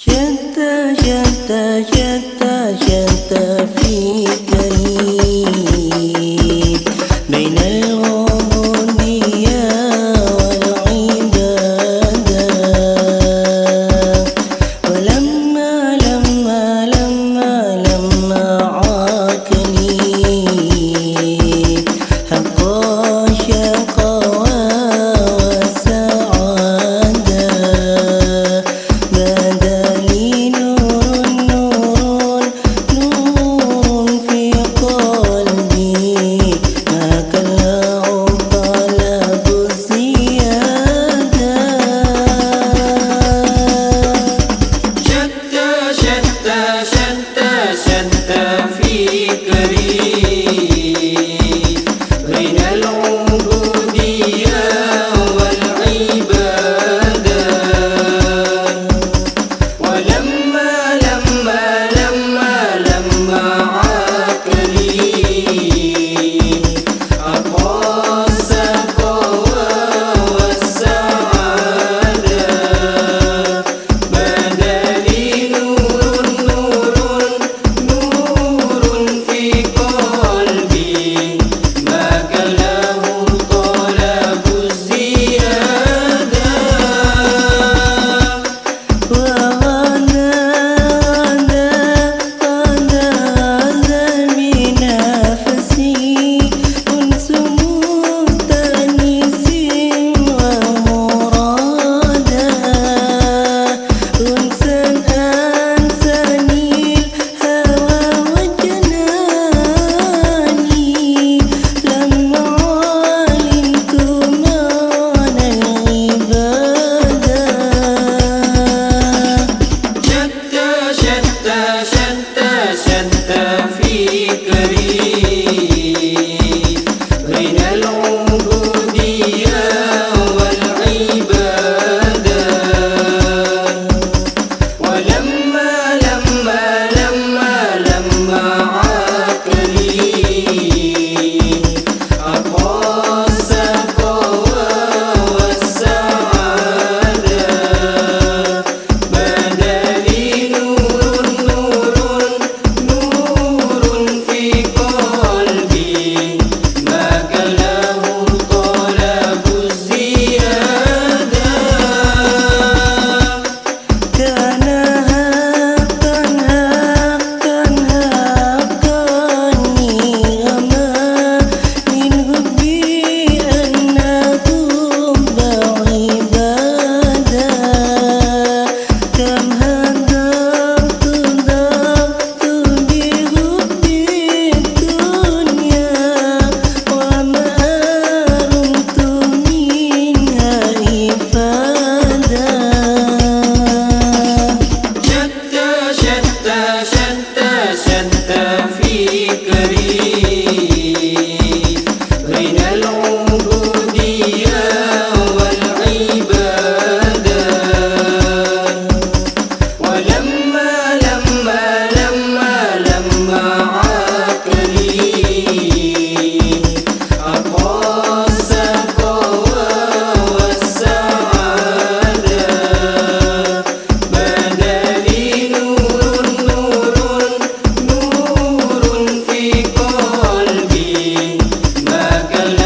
شتى شتى شتى شتى بين العبودية شتى i Thank you.